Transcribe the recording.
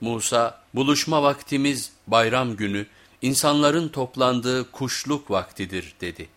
Musa, buluşma vaktimiz bayram günü, insanların toplandığı kuşluk vaktidir dedi.